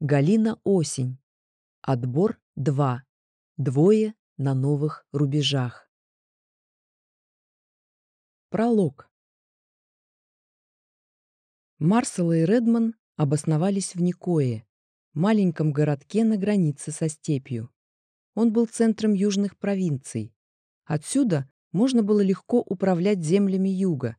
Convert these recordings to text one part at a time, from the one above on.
Галина Осень. Отбор 2. Двое на новых рубежах. Пролог. Марсел и Редман обосновались в Никое, маленьком городке на границе со степью. Он был центром южных провинций. Отсюда можно было легко управлять землями юга.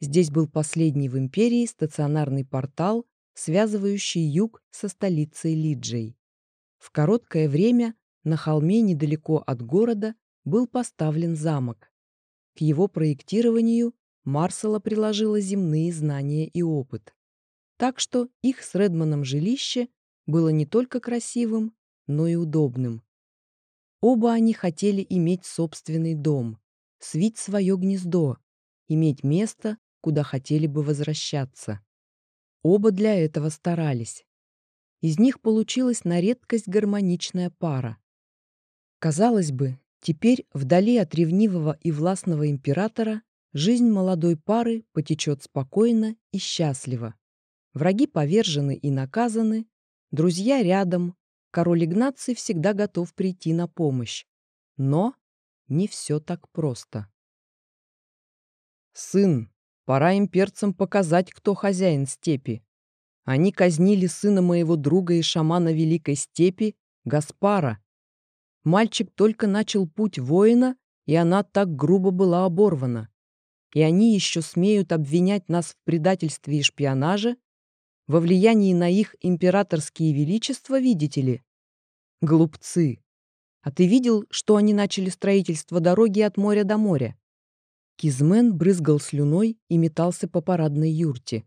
Здесь был последний в империи стационарный портал, связывающий юг со столицей Лиджей. В короткое время на холме недалеко от города был поставлен замок. К его проектированию Марсела приложила земные знания и опыт. Так что их с Редманом жилище было не только красивым, но и удобным. Оба они хотели иметь собственный дом, свить свое гнездо, иметь место, куда хотели бы возвращаться. Оба для этого старались. Из них получилась на редкость гармоничная пара. Казалось бы, теперь, вдали от ревнивого и властного императора, жизнь молодой пары потечет спокойно и счастливо. Враги повержены и наказаны, друзья рядом, король Игнаций всегда готов прийти на помощь. Но не все так просто. «Сын, пора имперцам показать, кто хозяин степи. Они казнили сына моего друга и шамана Великой Степи, Гаспара. Мальчик только начал путь воина, и она так грубо была оборвана. И они еще смеют обвинять нас в предательстве и шпионаже, во влиянии на их императорские величества, видите ли? Глупцы. А ты видел, что они начали строительство дороги от моря до моря? Кизмен брызгал слюной и метался по парадной юрте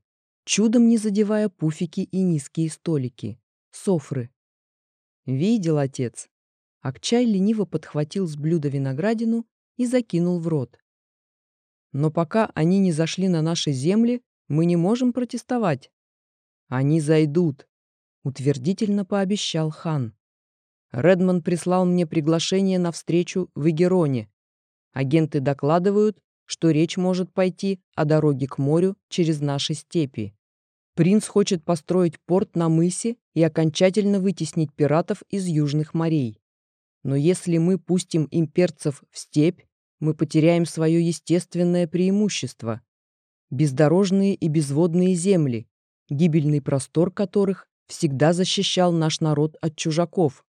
чудом не задевая пуфики и низкие столики. Софры. «Видел, отец». Акчай лениво подхватил с блюда виноградину и закинул в рот. «Но пока они не зашли на наши земли, мы не можем протестовать». «Они зайдут», — утвердительно пообещал хан. Редман прислал мне приглашение на встречу в Игероне. Агенты докладывают, что речь может пойти о дороге к морю через наши степи. Принц хочет построить порт на мысе и окончательно вытеснить пиратов из южных морей. Но если мы пустим имперцев в степь, мы потеряем свое естественное преимущество. Бездорожные и безводные земли, гибельный простор которых всегда защищал наш народ от чужаков.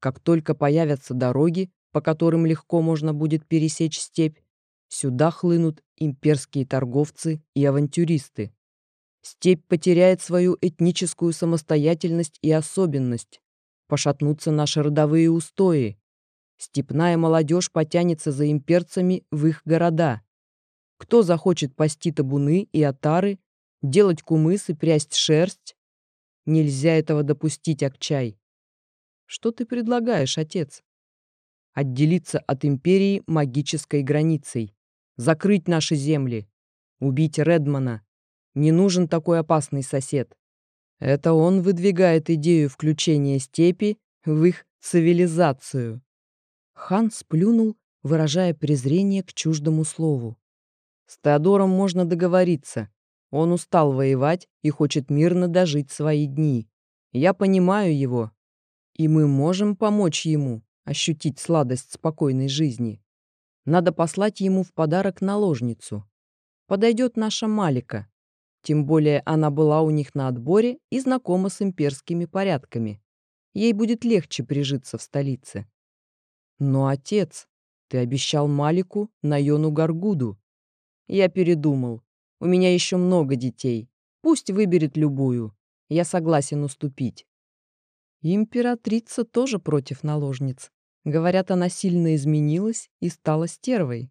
Как только появятся дороги, по которым легко можно будет пересечь степь, сюда хлынут имперские торговцы и авантюристы. Степь потеряет свою этническую самостоятельность и особенность. Пошатнутся наши родовые устои. Степная молодежь потянется за имперцами в их города. Кто захочет пасти табуны и отары, делать кумыс и прясть шерсть? Нельзя этого допустить, Акчай. Что ты предлагаешь, отец? Отделиться от империи магической границей. Закрыть наши земли. Убить Редмана. Не нужен такой опасный сосед. Это он выдвигает идею включения степи в их цивилизацию. Хан сплюнул, выражая презрение к чуждому слову. С Теодором можно договориться. Он устал воевать и хочет мирно дожить свои дни. Я понимаю его. И мы можем помочь ему ощутить сладость спокойной жизни. Надо послать ему в подарок наложницу. Подойдет наша Малика. Тем более она была у них на отборе и знакома с имперскими порядками. Ей будет легче прижиться в столице. Но, отец, ты обещал Малику Найону Гаргуду. Я передумал. У меня еще много детей. Пусть выберет любую. Я согласен уступить. Императрица тоже против наложниц. Говорят, она сильно изменилась и стала стервой.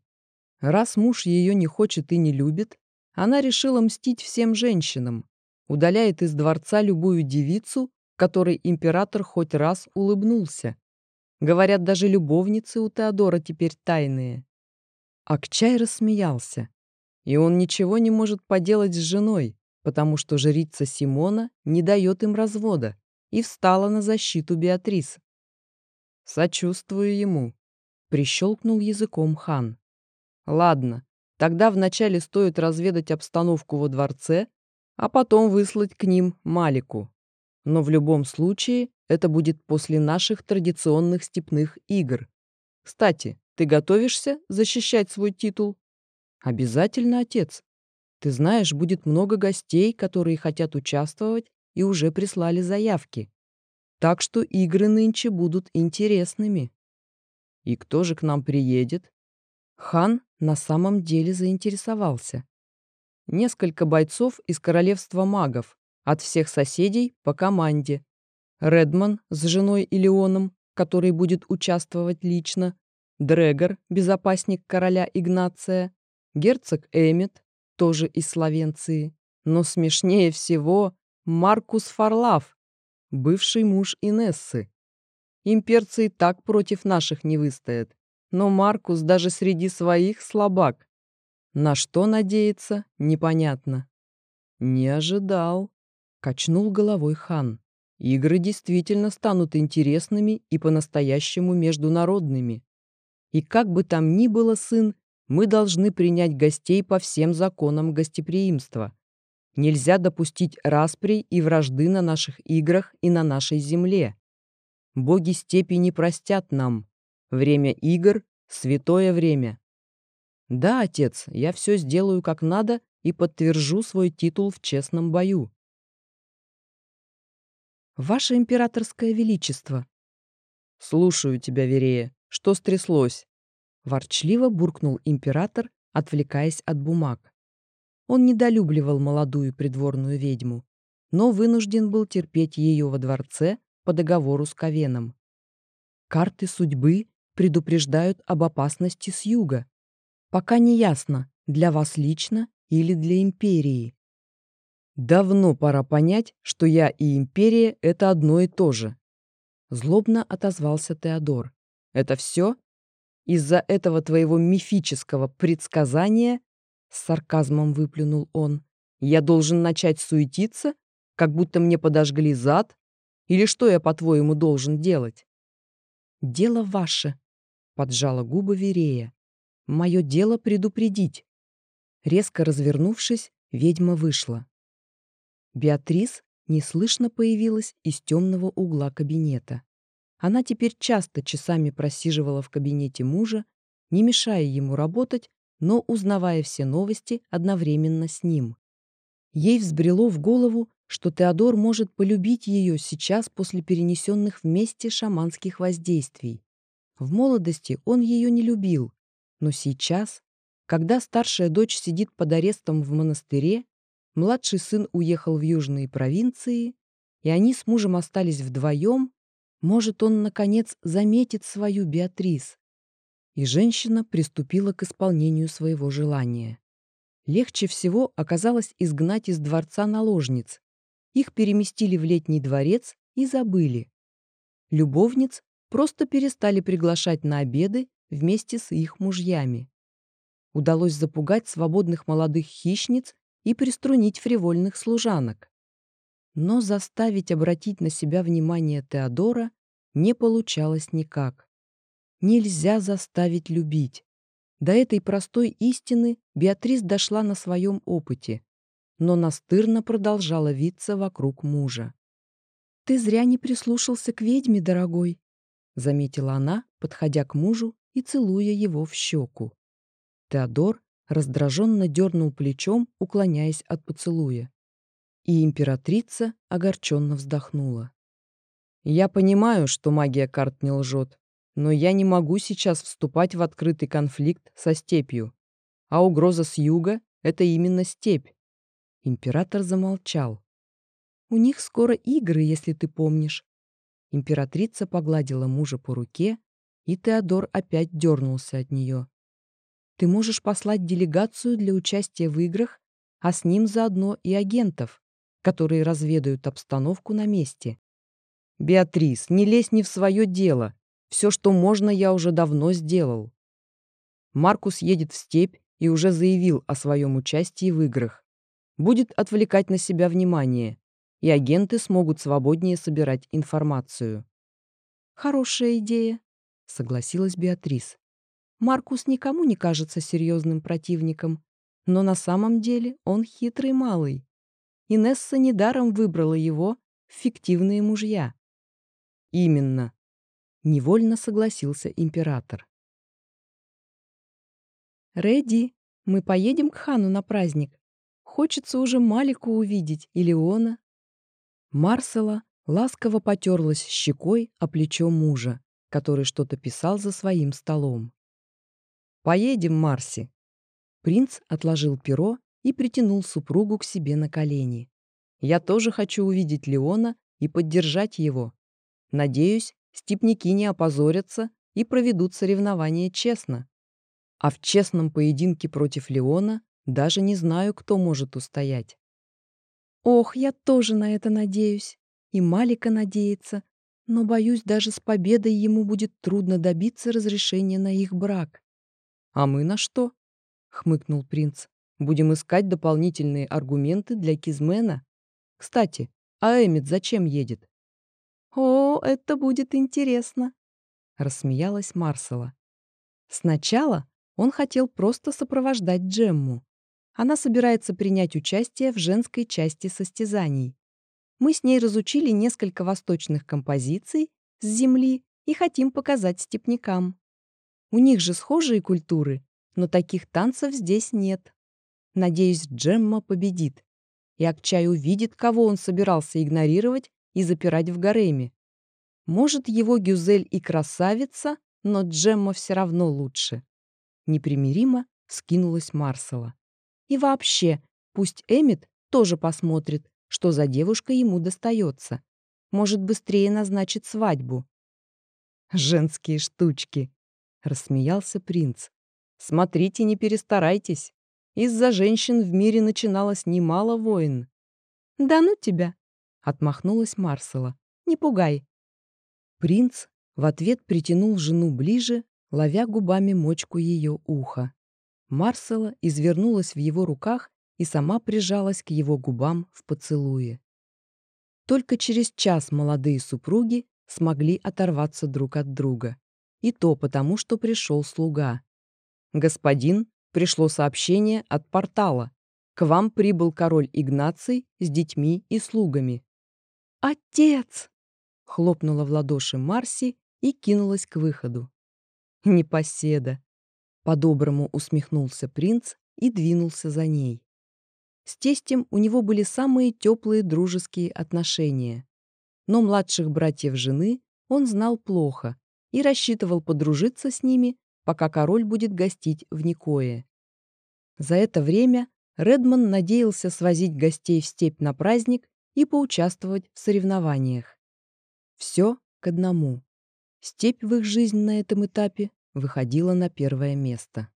Раз муж ее не хочет и не любит, она решила мстить всем женщинам, удаляет из дворца любую девицу, которой император хоть раз улыбнулся. Говорят, даже любовницы у Теодора теперь тайные. Акчай рассмеялся. И он ничего не может поделать с женой, потому что жрица Симона не дает им развода и встала на защиту Беатрис. «Сочувствую ему», — прищелкнул языком хан. «Ладно, Тогда вначале стоит разведать обстановку во дворце, а потом выслать к ним Малику. Но в любом случае это будет после наших традиционных степных игр. Кстати, ты готовишься защищать свой титул? Обязательно, отец. Ты знаешь, будет много гостей, которые хотят участвовать и уже прислали заявки. Так что игры нынче будут интересными. И кто же к нам приедет? Хан на самом деле заинтересовался. Несколько бойцов из королевства магов, от всех соседей по команде. Редман с женой и который будет участвовать лично, Дрегор, безопасник короля Игнация, герцог Эмит, тоже из Словенции, но смешнее всего Маркус Фарлав, бывший муж Инессы. Имперцы и так против наших не выстоят, но Маркус даже среди своих слабак. На что надеяться, непонятно. Не ожидал. Качнул головой хан. Игры действительно станут интересными и по-настоящему международными. И как бы там ни было, сын, мы должны принять гостей по всем законам гостеприимства. Нельзя допустить распри и вражды на наших играх и на нашей земле. Боги степи не простят нам. Время игр — святое время. Да, отец, я все сделаю как надо и подтвержу свой титул в честном бою. Ваше императорское величество. Слушаю тебя, Верея. Что стряслось? Ворчливо буркнул император, отвлекаясь от бумаг. Он недолюбливал молодую придворную ведьму, но вынужден был терпеть ее во дворце по договору с Ковеном. Карты судьбы предупреждают об опасности с юга. Пока не ясно, для вас лично или для империи. Давно пора понять, что я и империя — это одно и то же. Злобно отозвался Теодор. Это все? Из-за этого твоего мифического предсказания, с сарказмом выплюнул он, я должен начать суетиться, как будто мне подожгли зад? Или что я, по-твоему, должен делать? Дело ваше, поджала губы Верея. Мое дело предупредить. Резко развернувшись, ведьма вышла. Беатрис неслышно появилась из темного угла кабинета. Она теперь часто часами просиживала в кабинете мужа, не мешая ему работать, но узнавая все новости одновременно с ним. Ей взбрело в голову, что Теодор может полюбить ее сейчас после перенесенных вместе шаманских воздействий. В молодости он ее не любил, но сейчас, когда старшая дочь сидит под арестом в монастыре, младший сын уехал в южные провинции, и они с мужем остались вдвоем, может, он, наконец, заметит свою Беатрис. И женщина приступила к исполнению своего желания. Легче всего оказалось изгнать из дворца наложниц. Их переместили в летний дворец и забыли. Любовниц просто перестали приглашать на обеды вместе с их мужьями. Удалось запугать свободных молодых хищниц и приструнить фривольных служанок. Но заставить обратить на себя внимание Теодора не получалось никак. Нельзя заставить любить. До этой простой истины Беатрис дошла на своем опыте, но настырно продолжала виться вокруг мужа. «Ты зря не прислушался к ведьме, дорогой», — заметила она, подходя к мужу и целуя его в щеку. Теодор раздраженно дернул плечом, уклоняясь от поцелуя. И императрица огорченно вздохнула. «Я понимаю, что магия карт не лжет, но я не могу сейчас вступать в открытый конфликт со степью. А угроза с юга — это именно степь». Император замолчал. «У них скоро игры, если ты помнишь». Императрица погладила мужа по руке, и Теодор опять дернулся от нее. Ты можешь послать делегацию для участия в играх, а с ним заодно и агентов, которые разведают обстановку на месте. Беатрис, не лезь не в свое дело. Все, что можно, я уже давно сделал. Маркус едет в степь и уже заявил о своем участии в играх. Будет отвлекать на себя внимание, и агенты смогут свободнее собирать информацию. «Хорошая идея», — согласилась Беатрис. Маркус никому не кажется серьезным противником, но на самом деле он хитрый малый. Инесса недаром выбрала его, в фиктивные мужья. Именно. Невольно согласился император. «Рэди, мы поедем к хану на праздник. Хочется уже Малику увидеть и Леона». Марсела ласково потерлась щекой о плечо мужа, который что-то писал за своим столом. «Поедем, Марси!» Принц отложил перо и притянул супругу к себе на колени. «Я тоже хочу увидеть Леона и поддержать его. Надеюсь, степняки не опозорятся и проведут соревнования честно. А в честном поединке против Леона даже не знаю, кто может устоять. Ох, я тоже на это надеюсь. И Малика надеется. Но, боюсь, даже с победой ему будет трудно добиться разрешения на их брак. «А мы на что?» — хмыкнул принц. «Будем искать дополнительные аргументы для Кизмена. Кстати, а Эмит зачем едет?» «О, это будет интересно!» — рассмеялась Марсела. Сначала он хотел просто сопровождать Джемму. Она собирается принять участие в женской части состязаний. Мы с ней разучили несколько восточных композиций с земли и хотим показать степнякам. У них же схожие культуры, но таких танцев здесь нет. Надеюсь, Джемма победит. И Акчай увидит, кого он собирался игнорировать и запирать в гареме. Может, его Гюзель и красавица, но Джемма все равно лучше непримиримо скинулась Марсела. И вообще, пусть Эмит тоже посмотрит, что за девушка ему достается. Может, быстрее назначит свадьбу. «Женские штучки!» — рассмеялся принц. «Смотрите, не перестарайтесь. Из-за женщин в мире начиналось немало войн». «Да ну тебя!» — отмахнулась Марсела. «Не пугай». Принц в ответ притянул жену ближе, ловя губами мочку ее уха. Марсела извернулась в его руках и сама прижалась к его губам в поцелуе. Только через час молодые супруги смогли оторваться друг от друга. И то потому, что пришел слуга. «Господин, пришло сообщение от портала. К вам прибыл король Игнаций с детьми и слугами». «Отец!» — хлопнула в ладоши Марси и кинулась к выходу. Непоседа. По-доброму усмехнулся принц и двинулся за ней. С тестем у него были самые теплые дружеские отношения. Но младших братьев жены он знал плохо и рассчитывал подружиться с ними, пока король будет гостить в Никое. За это время Редман надеялся свозить гостей в степь на праздник и поучаствовать в соревнованиях. Все к одному. Степь в их жизнь на этом этапе выходила на первое место.